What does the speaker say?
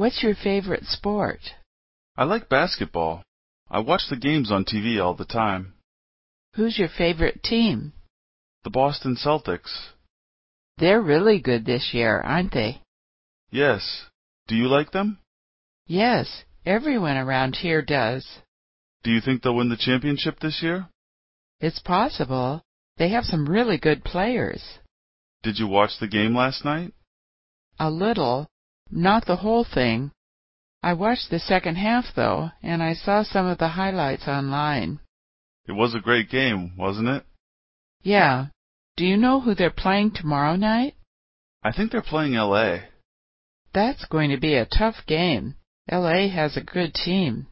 What's your favorite sport? I like basketball. I watch the games on TV all the time. Who's your favorite team? The Boston Celtics. They're really good this year, aren't they? Yes. Do you like them? Yes. Everyone around here does. Do you think they'll win the championship this year? It's possible. They have some really good players. Did you watch the game last night? A little not the whole thing. I watched the second half, though, and I saw some of the highlights online. It was a great game, wasn't it? Yeah. Do you know who they're playing tomorrow night? I think they're playing LA. That's going to be a tough game. LA has a good team.